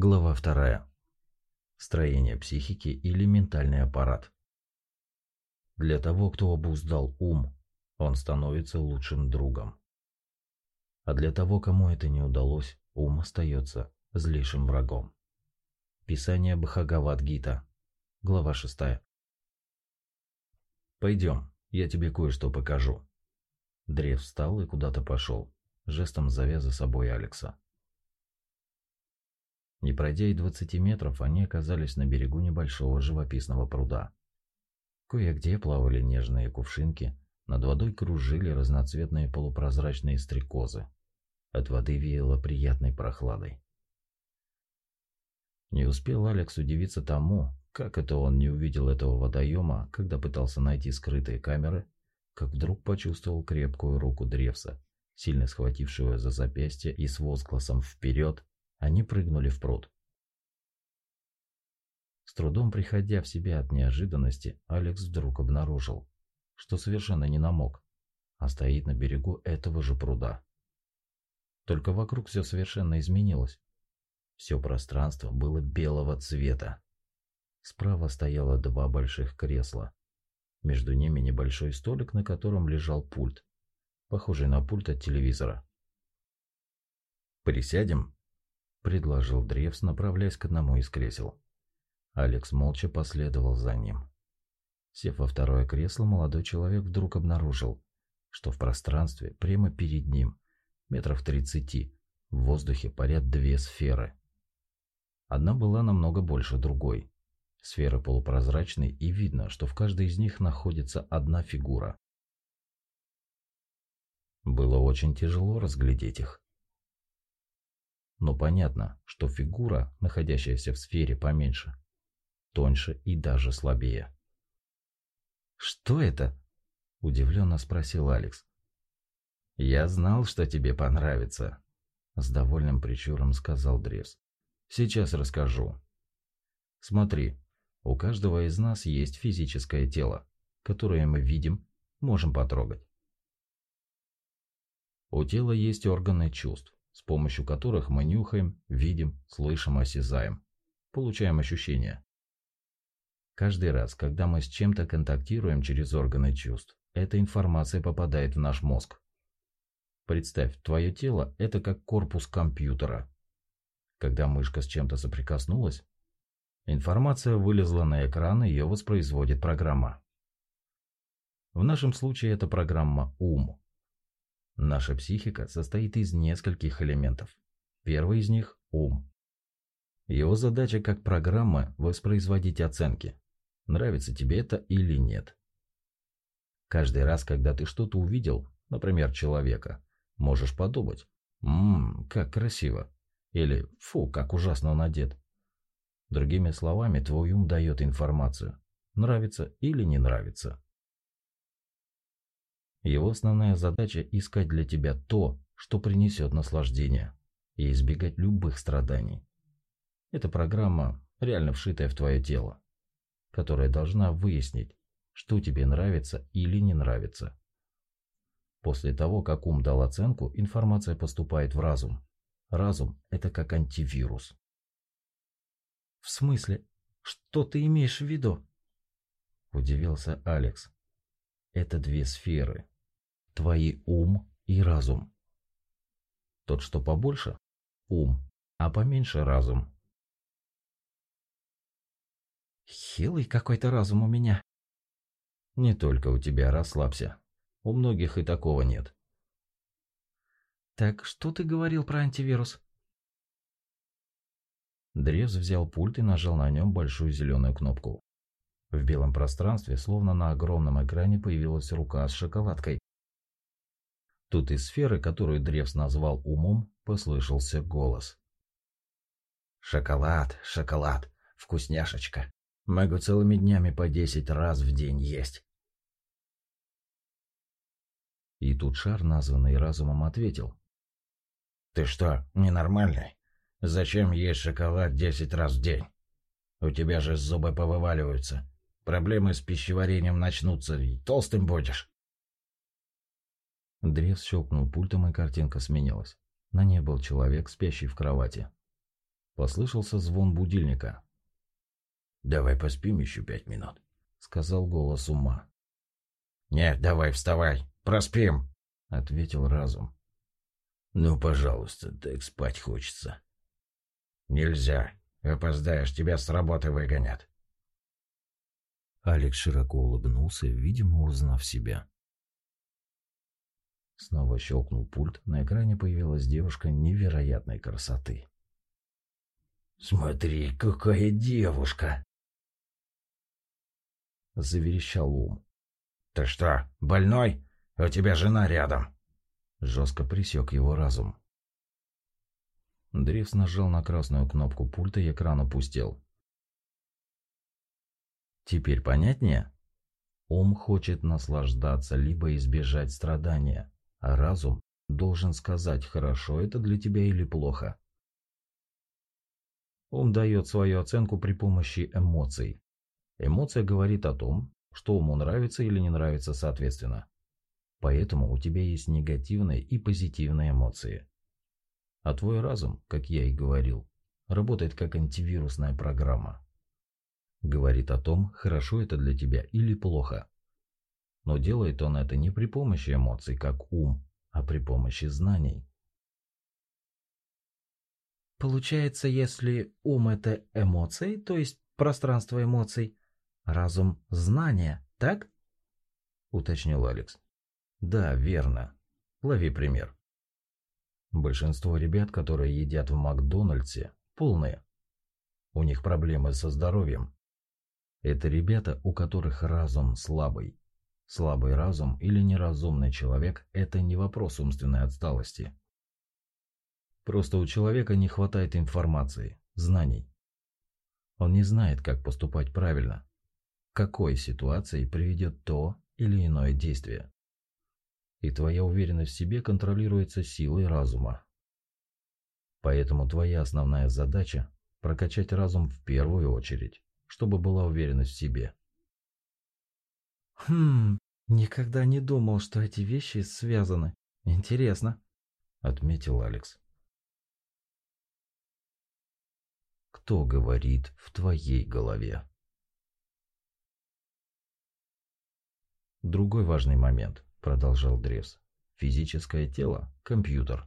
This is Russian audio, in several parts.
Глава вторая. Строение психики или ментальный аппарат. Для того, кто обуздал ум, он становится лучшим другом. А для того, кому это не удалось, ум остается злейшим врагом. Писание Бхагавад-гита. Глава шестая. «Пойдем, я тебе кое-что покажу». Древ встал и куда-то пошел, жестом зовя за собой Алекса. Не пройдя и двадцати метров, они оказались на берегу небольшого живописного пруда. Кое-где плавали нежные кувшинки, над водой кружили разноцветные полупрозрачные стрекозы. От воды веяло приятной прохладой. Не успел Алекс удивиться тому, как это он не увидел этого водоема, когда пытался найти скрытые камеры, как вдруг почувствовал крепкую руку Древса, сильно схватившего за запястье и с возгласом «Вперед!» Они прыгнули в пруд. С трудом приходя в себя от неожиданности, Алекс вдруг обнаружил, что совершенно не намок, а стоит на берегу этого же пруда. Только вокруг все совершенно изменилось. Все пространство было белого цвета. Справа стояло два больших кресла. Между ними небольшой столик, на котором лежал пульт, похожий на пульт от телевизора. «Присядем?» – предложил Древс, направляясь к одному из кресел. Алекс молча последовал за ним. Сев во второе кресло, молодой человек вдруг обнаружил, что в пространстве прямо перед ним, метров тридцати, в воздухе парят две сферы. Одна была намного больше другой. Сферы полупрозрачные, и видно, что в каждой из них находится одна фигура. Было очень тяжело разглядеть их. Но понятно, что фигура, находящаяся в сфере поменьше, тоньше и даже слабее. «Что это?» – удивленно спросил Алекс. «Я знал, что тебе понравится», – с довольным причуром сказал Древс. «Сейчас расскажу. Смотри, у каждого из нас есть физическое тело, которое мы видим, можем потрогать. У тела есть органы чувств с помощью которых мы нюхаем, видим, слышим, осязаем, получаем ощущения. Каждый раз, когда мы с чем-то контактируем через органы чувств, эта информация попадает в наш мозг. Представь, твое тело – это как корпус компьютера. Когда мышка с чем-то соприкоснулась, информация вылезла на экран, и ее воспроизводит программа. В нашем случае это программа «Ум». Наша психика состоит из нескольких элементов. Первый из них – ум. Его задача как программа – воспроизводить оценки. Нравится тебе это или нет. Каждый раз, когда ты что-то увидел, например, человека, можешь подумать «Ммм, как красиво» или «Фу, как ужасно он одет». Другими словами, твой ум дает информацию, нравится или не нравится. Его основная задача – искать для тебя то, что принесет наслаждение, и избегать любых страданий. Это программа, реально вшитая в твое тело, которая должна выяснить, что тебе нравится или не нравится. После того, как ум дал оценку, информация поступает в разум. Разум – это как антивирус. «В смысле? Что ты имеешь в виду?» – удивился Алекс. «Это две сферы, твои ум и разум. Тот, что побольше – ум, а поменьше – разум. Хилый какой-то разум у меня. Не только у тебя, расслабься. У многих и такого нет. Так что ты говорил про антивирус? Древс взял пульт и нажал на нем большую зеленую кнопку. В белом пространстве, словно на огромном экране, появилась рука с шоколадкой. Тут из сферы, которую Древс назвал умом, послышался голос. «Шоколад, шоколад, вкусняшечка. Могу целыми днями по десять раз в день есть». И тут шар, названный разумом, ответил. «Ты что, ненормальный? Зачем есть шоколад десять раз в день? У тебя же зубы повываливаются. Проблемы с пищеварением начнутся, и толстым будешь». Древс щелкнул пультом, и картинка сменилась. На ней был человек, спящий в кровати. Послышался звон будильника. «Давай поспим еще пять минут», — сказал голос ума. «Нет, давай вставай, проспим», — ответил разум. «Ну, пожалуйста, так спать хочется». «Нельзя. Опоздаешь, тебя с работы выгонят». Алекс широко улыбнулся, видимо, узнав себя. Снова щелкнул пульт, на экране появилась девушка невероятной красоты. «Смотри, какая девушка!» Заверещал ум. «Ты что, больной? У тебя жена рядом!» Жестко присек его разум. Древс нажал на красную кнопку пульта и экран опустел. Теперь понятнее? Ум хочет наслаждаться, либо избежать страдания, а разум должен сказать, хорошо это для тебя или плохо. Ум дает свою оценку при помощи эмоций. Эмоция говорит о том, что уму нравится или не нравится соответственно. Поэтому у тебя есть негативные и позитивные эмоции. А твой разум, как я и говорил, работает как антивирусная программа. Говорит о том, хорошо это для тебя или плохо. Но делает он это не при помощи эмоций, как ум, а при помощи знаний. Получается, если ум – это эмоции, то есть пространство эмоций, разум – знание, так? Уточнил Алекс. Да, верно. Лови пример. Большинство ребят, которые едят в Макдональдсе, полные. У них проблемы со здоровьем. Это ребята, у которых разум слабый. Слабый разум или неразумный человек – это не вопрос умственной отсталости. Просто у человека не хватает информации, знаний. Он не знает, как поступать правильно, какой ситуации приведет то или иное действие. И твоя уверенность в себе контролируется силой разума. Поэтому твоя основная задача – прокачать разум в первую очередь, чтобы была уверенность в себе. «Хм, никогда не думал, что эти вещи связаны. Интересно», — отметил Алекс. Кто говорит в твоей голове? Другой важный момент, продолжал Древс. Физическое тело – компьютер.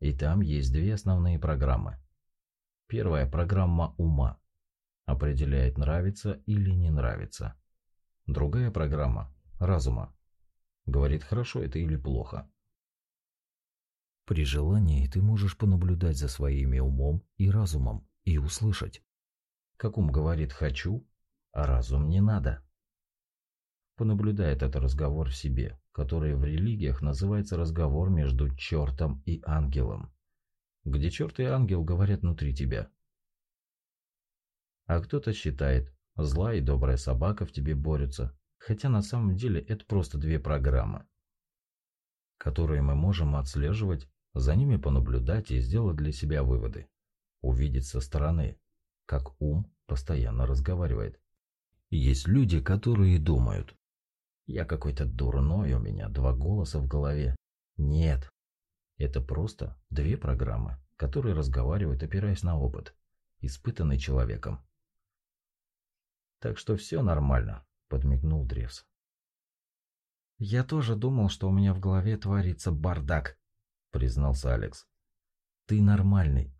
И там есть две основные программы. Первая программа ума. Определяет, нравится или не нравится. Другая программа – разума. Говорит, хорошо это или плохо. При желании ты можешь понаблюдать за своими умом и разумом и услышать. Как ум говорит «хочу», а разум «не надо». Понаблюдай этот разговор в себе, который в религиях называется разговор между чертом и ангелом, где черт и ангел говорят внутри тебя. А кто-то считает, злая и добрая собака в тебе борются, хотя на самом деле это просто две программы, которые мы можем отслеживать, за ними понаблюдать и сделать для себя выводы увидеть со стороны, как ум постоянно разговаривает. Есть люди, которые думают, я какой-то дурной, у меня два голоса в голове. Нет, это просто две программы, которые разговаривают, опираясь на опыт, испытанный человеком. Так что все нормально, подмигнул Древс. Я тоже думал, что у меня в голове творится бардак, признался Алекс. Ты нормальный,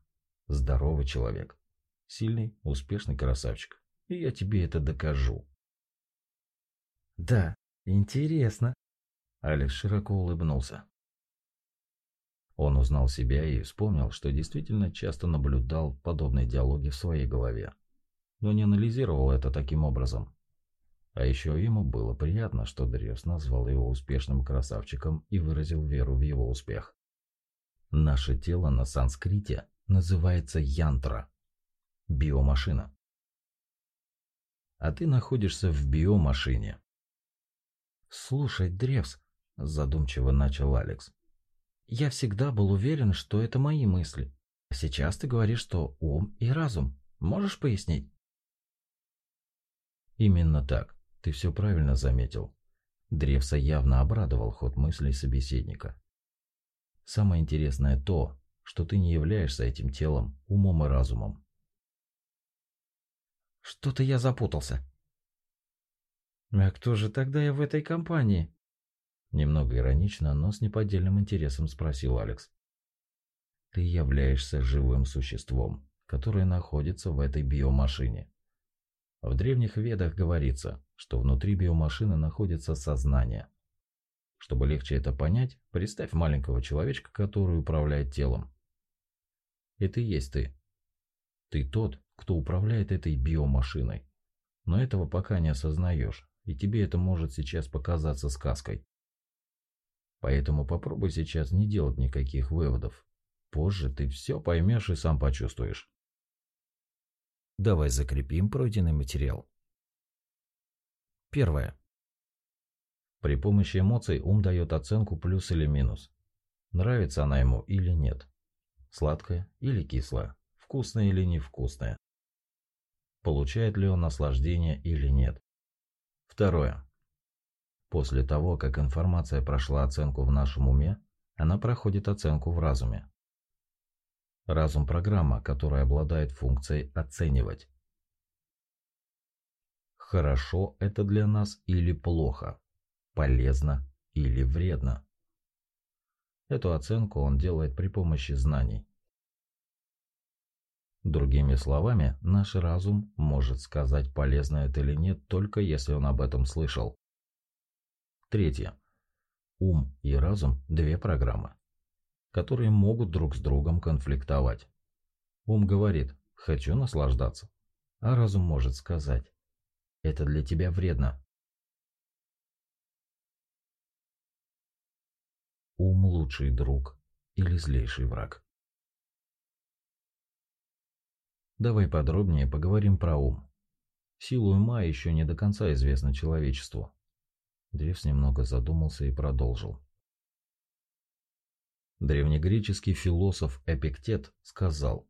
Здоровый человек. Сильный, успешный красавчик. И я тебе это докажу. Да, интересно. Алекс широко улыбнулся. Он узнал себя и вспомнил, что действительно часто наблюдал подобные диалоги в своей голове, но не анализировал это таким образом. А еще ему было приятно, что Древс назвал его успешным красавчиком и выразил веру в его успех. Наше тело на санскрите называется янтра – биомашина. А ты находишься в биомашине. «Слушай, Древс», – задумчиво начал Алекс, – «я всегда был уверен, что это мои мысли. А сейчас ты говоришь, что ум и разум. Можешь пояснить?» Именно так. Ты все правильно заметил. Древса явно обрадовал ход мыслей собеседника. Самое интересное то, что ты не являешься этим телом, умом и разумом. Что-то я запутался. А кто же тогда я в этой компании? Немного иронично, но с неподдельным интересом спросил Алекс. Ты являешься живым существом, которое находится в этой биомашине. В древних ведах говорится, что внутри биомашины находится сознание. Чтобы легче это понять, представь маленького человечка, который управляет телом. Это и есть ты. Ты тот, кто управляет этой биомашиной. Но этого пока не осознаешь, и тебе это может сейчас показаться сказкой. Поэтому попробуй сейчас не делать никаких выводов. Позже ты все поймешь и сам почувствуешь. Давай закрепим пройденный материал. Первое. При помощи эмоций ум дает оценку плюс или минус. Нравится она ему или нет. Сладкая или кислая. Вкусная или невкусная. Получает ли он наслаждение или нет. Второе. После того, как информация прошла оценку в нашем уме, она проходит оценку в разуме. Разум – программа, которая обладает функцией оценивать. Хорошо это для нас или плохо, полезно или вредно. Эту оценку он делает при помощи знаний. Другими словами, наш разум может сказать, полезно это или нет, только если он об этом слышал. Третье. Ум и разум – две программы которые могут друг с другом конфликтовать. Ум говорит «хочу наслаждаться», а разум может сказать «это для тебя вредно». Ум – лучший друг или злейший враг. Давай подробнее поговорим про ум. Силу ума еще не до конца известна человечеству. Древс немного задумался и продолжил. Древнегреческий философ Эпиктет сказал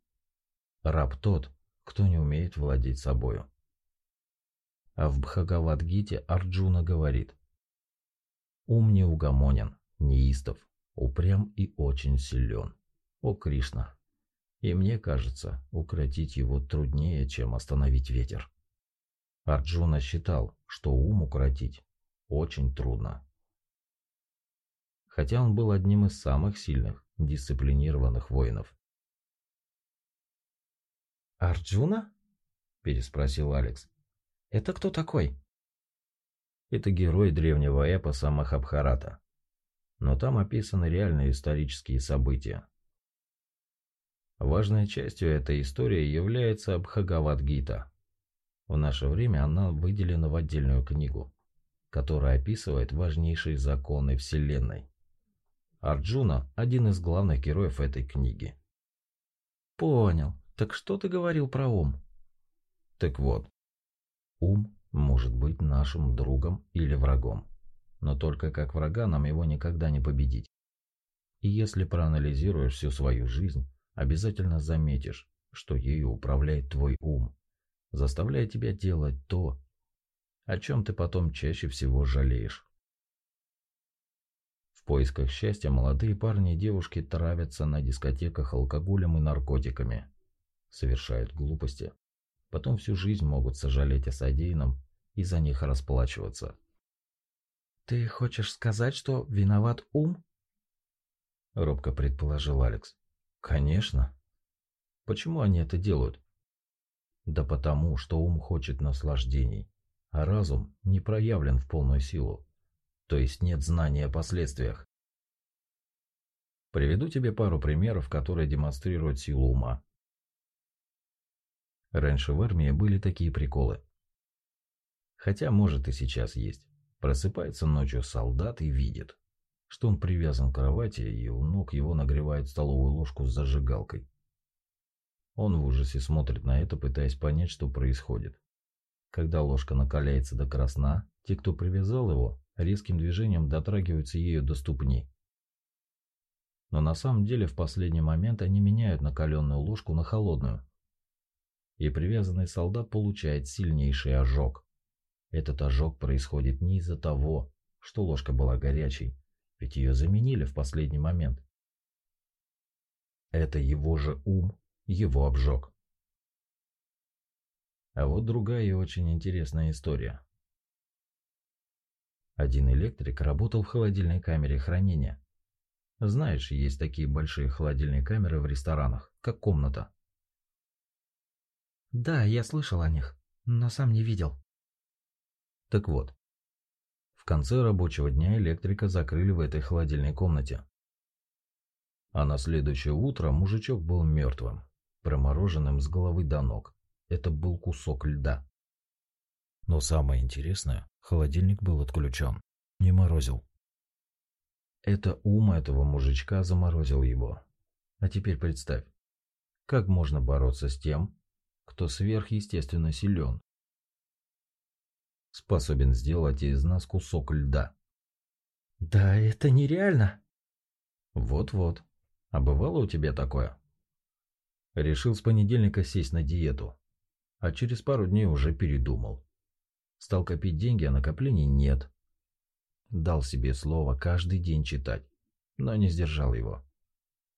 «Раб тот, кто не умеет владеть собою». А в Бхагавадгите Арджуна говорит «Ум неугомонен, неистов, упрям и очень силен. О Кришна! И мне кажется, укротить его труднее, чем остановить ветер». Арджуна считал, что ум укротить очень трудно хотя он был одним из самых сильных, дисциплинированных воинов. «Арджуна?» – переспросил Алекс. «Это кто такой?» Это герой древнего эпоса Махабхарата. Но там описаны реальные исторические события. Важной частью этой истории является Бхагавадгита. В наше время она выделена в отдельную книгу, которая описывает важнейшие законы Вселенной. Арджуна – один из главных героев этой книги. Понял. Так что ты говорил про ум? Так вот, ум может быть нашим другом или врагом. Но только как врага нам его никогда не победить. И если проанализируешь всю свою жизнь, обязательно заметишь, что ею управляет твой ум, заставляя тебя делать то, о чем ты потом чаще всего жалеешь. В поисках счастья молодые парни и девушки травятся на дискотеках алкоголем и наркотиками. Совершают глупости. Потом всю жизнь могут сожалеть о содеянном и за них расплачиваться. «Ты хочешь сказать, что виноват ум?» Робко предположил Алекс. «Конечно. Почему они это делают?» «Да потому, что ум хочет наслаждений, а разум не проявлен в полную силу то есть нет знания о последствиях. Приведу тебе пару примеров, которые демонстрируют силу ума. Раньше в армии были такие приколы. Хотя, может, и сейчас есть. Просыпается ночью солдат и видит, что он привязан к кровати, и у ног его нагревают столовую ложку с зажигалкой. Он в ужасе смотрит на это, пытаясь понять, что происходит. Когда ложка накаляется до красна, те, кто привязал его, резким движением дотрагиваются ею до ступни. Но на самом деле в последний момент они меняют накаленную ложку на холодную. И привязанный солдат получает сильнейший ожог. Этот ожог происходит не из-за того, что ложка была горячей, ведь ее заменили в последний момент. Это его же ум его обжег. А вот другая и очень интересная история. Один электрик работал в холодильной камере хранения. Знаешь, есть такие большие холодильные камеры в ресторанах, как комната. Да, я слышал о них, но сам не видел. Так вот, в конце рабочего дня электрика закрыли в этой холодильной комнате. А на следующее утро мужичок был мертвым, промороженным с головы до ног. Это был кусок льда. Но самое интересное, холодильник был отключен. Не морозил. Это ум этого мужичка заморозил его. А теперь представь, как можно бороться с тем, кто сверхъестественно силен? Способен сделать из нас кусок льда. Да это нереально. Вот-вот. А бывало у тебя такое? Решил с понедельника сесть на диету. А через пару дней уже передумал. Стал копить деньги, а накоплений нет. Дал себе слово каждый день читать, но не сдержал его.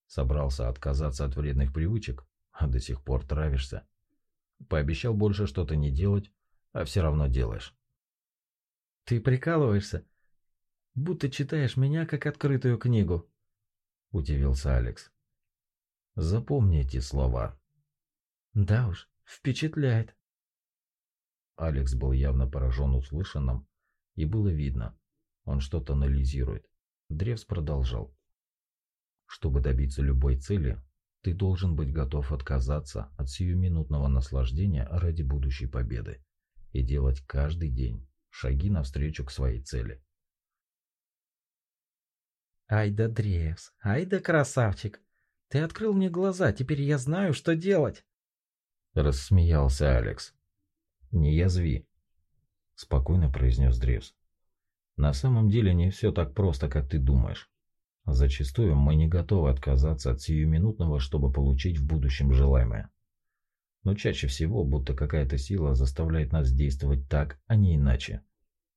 Собрался отказаться от вредных привычек, а до сих пор травишься. Пообещал больше что-то не делать, а все равно делаешь. Ты прикалываешься? Будто читаешь меня как открытую книгу. Удивился Алекс. Запомни эти слова. Да уж, впечатляет. Алекс был явно поражен услышанным, и было видно, он что-то анализирует. Древс продолжал. Чтобы добиться любой цели, ты должен быть готов отказаться от сиюминутного наслаждения ради будущей победы и делать каждый день шаги навстречу к своей цели. Ай да Древс, ай да красавчик. Ты открыл мне глаза, теперь я знаю, что делать. Рассмеялся Алекс. Не язви, спокойно произнес Древс. На самом деле не все так просто, как ты думаешь. Зачастую мы не готовы отказаться от сиюминутного, чтобы получить в будущем желаемое. Но чаще всего, будто какая-то сила заставляет нас действовать так, а не иначе.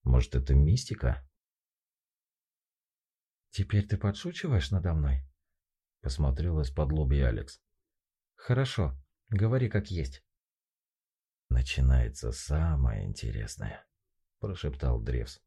Может, это мистика? «Теперь ты подшучиваешь надо мной?» Посмотрел из-под лоби Алекс. «Хорошо, говори как есть». «Начинается самое интересное», – прошептал Древс.